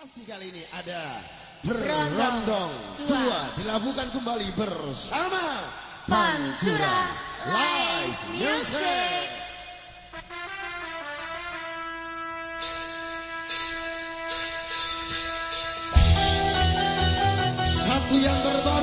Presentasi kali ini ada Berondong Tua. Dilakukan kembali bersama Pantura Live Music. Satu yang terbaru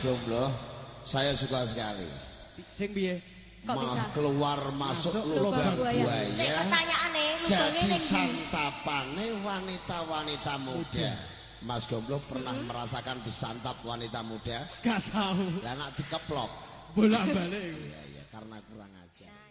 Gomblo, saya suka sekali. Sing piye? Kok bisa? keluar masuk Masuk lubang buaya. Pertanyaane Jadi santapane wanita-wanita muda. Mas Gomblo pernah merasakan disantap wanita muda? Gak tahu. Ya nak dikeplok. Bolak-balik. Iya, iya, karena kurang ajar.